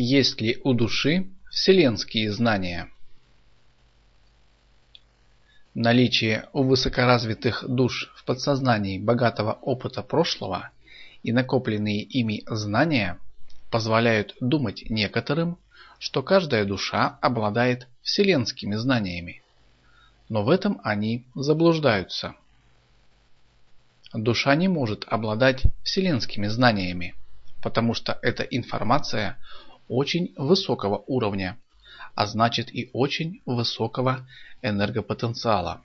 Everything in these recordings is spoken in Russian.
Есть ли у души вселенские знания? Наличие у высокоразвитых душ в подсознании богатого опыта прошлого и накопленные ими знания позволяют думать некоторым, что каждая душа обладает вселенскими знаниями. Но в этом они заблуждаются. Душа не может обладать вселенскими знаниями, потому что эта информация очень высокого уровня, а значит и очень высокого энергопотенциала.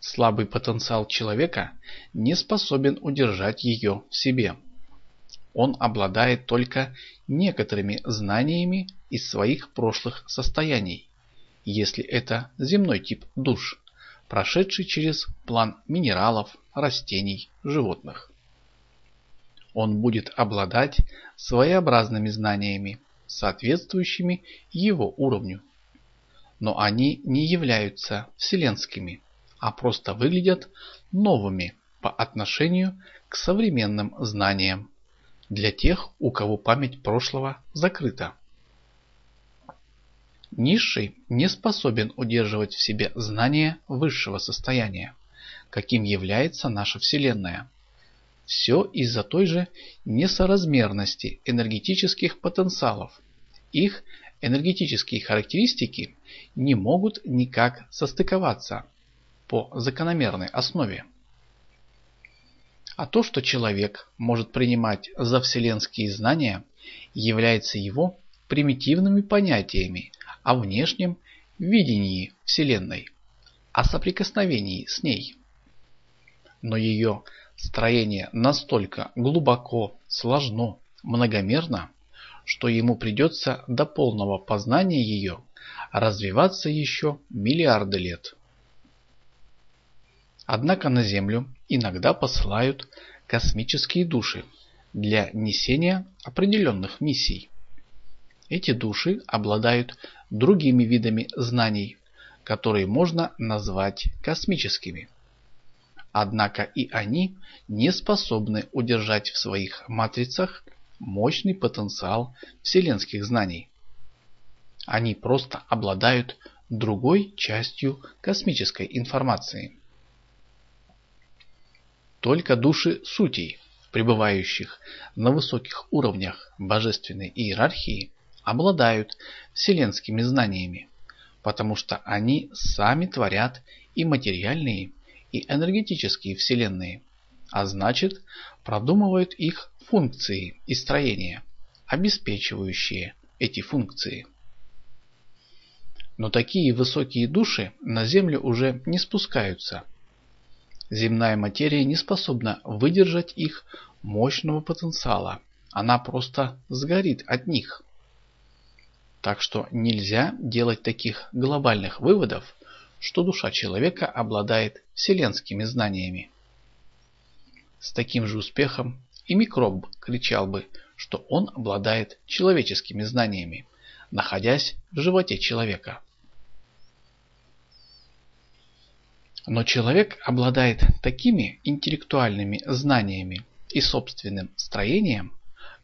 Слабый потенциал человека не способен удержать ее в себе. Он обладает только некоторыми знаниями из своих прошлых состояний, если это земной тип душ, прошедший через план минералов, растений, животных. Он будет обладать своеобразными знаниями, соответствующими его уровню. Но они не являются вселенскими, а просто выглядят новыми по отношению к современным знаниям для тех, у кого память прошлого закрыта. Низший не способен удерживать в себе знания высшего состояния, каким является наша Вселенная. Все из-за той же несоразмерности энергетических потенциалов. Их энергетические характеристики не могут никак состыковаться по закономерной основе. А то, что человек может принимать за вселенские знания, является его примитивными понятиями о внешнем видении Вселенной, о соприкосновении с ней. Но ее строение настолько глубоко, сложно, многомерно, что ему придется до полного познания ее развиваться еще миллиарды лет. Однако на Землю иногда посылают космические души для несения определенных миссий. Эти души обладают другими видами знаний, которые можно назвать космическими. Однако и они не способны удержать в своих матрицах мощный потенциал вселенских знаний. Они просто обладают другой частью космической информации. Только души сутей, пребывающих на высоких уровнях божественной иерархии, обладают вселенскими знаниями, потому что они сами творят и материальные, и энергетические вселенные, а значит продумывают их функции и строения, обеспечивающие эти функции. Но такие высокие души на Землю уже не спускаются. Земная материя не способна выдержать их мощного потенциала. Она просто сгорит от них. Так что нельзя делать таких глобальных выводов, что душа человека обладает вселенскими знаниями. С таким же успехом и микроб кричал бы, что он обладает человеческими знаниями, находясь в животе человека. Но человек обладает такими интеллектуальными знаниями и собственным строением,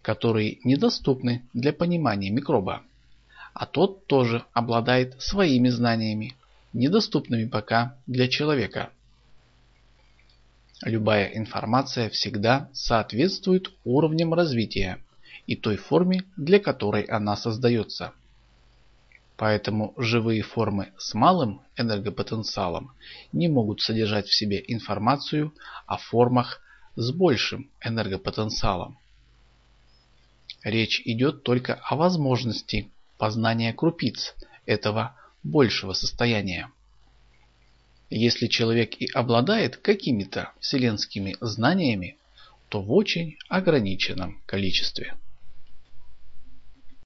которые недоступны для понимания микроба а тот тоже обладает своими знаниями, недоступными пока для человека. Любая информация всегда соответствует уровням развития и той форме, для которой она создается. Поэтому живые формы с малым энергопотенциалом не могут содержать в себе информацию о формах с большим энергопотенциалом. Речь идет только о возможности познания крупиц этого большего состояния. Если человек и обладает какими-то вселенскими знаниями, то в очень ограниченном количестве.